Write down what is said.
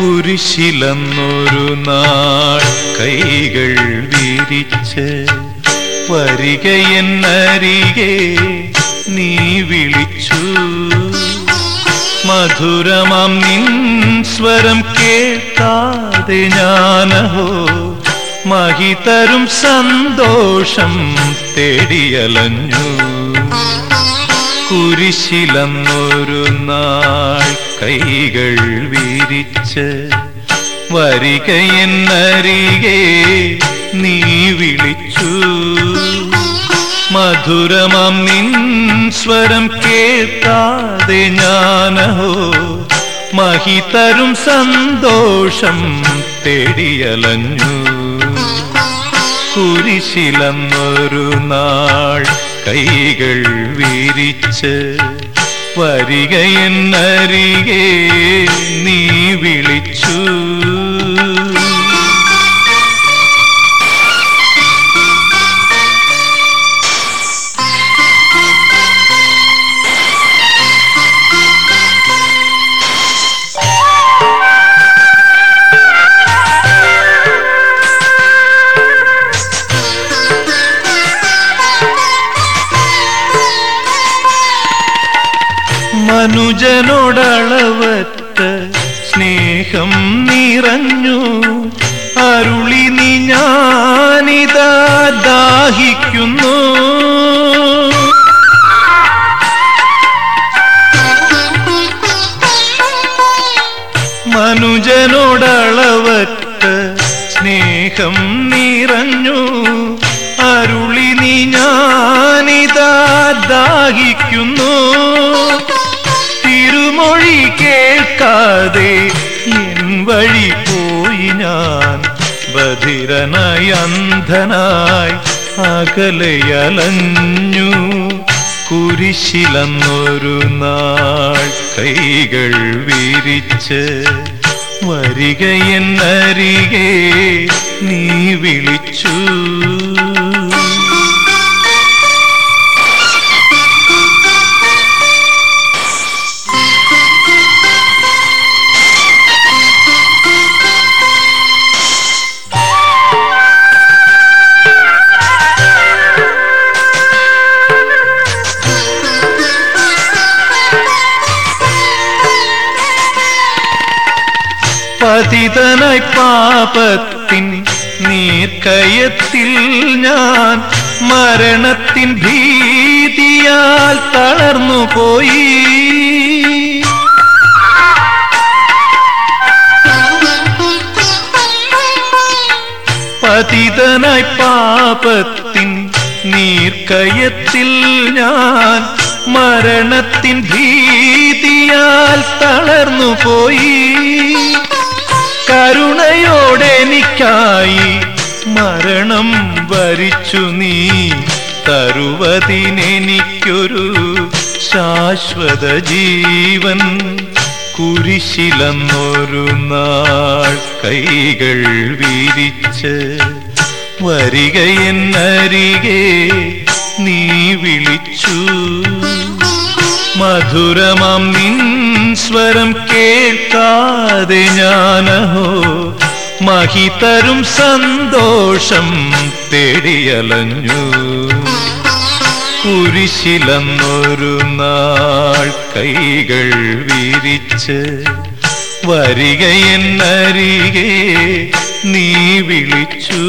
കുരിശിലന്നൊരു നാൾ കൈകൾ വിരിച്ച് വരികയെന്നരികെ നീ വിളിച്ചു. മധുരമാം നിൻ സ്വരം കേട്ടാതെ ഞാനഹോ മഹിതരും സന്തോഷം തേടിയലഞ്ഞു. കുരിശിലന്നൊരു നാൾ കൈകൾ വിരിച്ച് വരികയെന്നരികെ നീ വിളിച്ചു. മധുരമാം നിൻ സ്വരം കേൾക്കാതെ ഞാനഹോ മഹിതരും സന്തോഷം തേടിയലഞ്ഞു. കുരിശിലന്നൊരു നാൾ കൈകൾ വിരിച്ച് വരികയെന്നരികെ നീ വിളിച്ചു മനുജനോടളവറ്റ സ്നേഹം നിറഞ്ഞു. അരുളി നീ ഞാനിതാ ദാഹിക്കുന്നു. മനുജനോടളവറ്റ സ്നേഹം നിറഞ്ഞു. അരുളി നീ ദാഹിക്കുന്നു. കേൾക്കാതെ എൻ വഴി പോയി ഞാൻ ബധിരനായി അന്ധനായി അകലയലഞ്ഞു കുരിശിലന്നൊരു നാൾ കൈകൾ വിരിച്ച് വരികയെന്നരികെ നീ വിളിച്ചു പതിതനായി പാപത്തിൻ നീർക്കയത്തിൽ ഞാൻ മരണത്തിൻ ഭീതിയാൽ തളർന്നു പോയി. പതിതനായി പാപത്തിൻ നീർക്കയത്തിൽ ഞാൻ മരണത്തിൻ ഭീതിയാൽ തളർന്നു പോയി. കരുണയോടെനിക്കായി മരണം വരിച്ചു നീ തരുവതിനെനിക്കൊരു ശാശ്വത ജീവൻ കുരിശിലന്നൊരു നാൾ കൈകൾ വിരിച്ച് വരികയെന്നരികെ നീ വിളിച്ചു. മധുരമാം നിൻ സ്വരം കേൾക്കാതെ ഞാനഹോ മഹിതരും സന്തോഷം തേടിയലഞ്ഞു. കുരിശിലന്നൊരു നാൾ കൈകൾ വിരിച്ച് വരികയെന്നരികെ നീ വിളിച്ചു.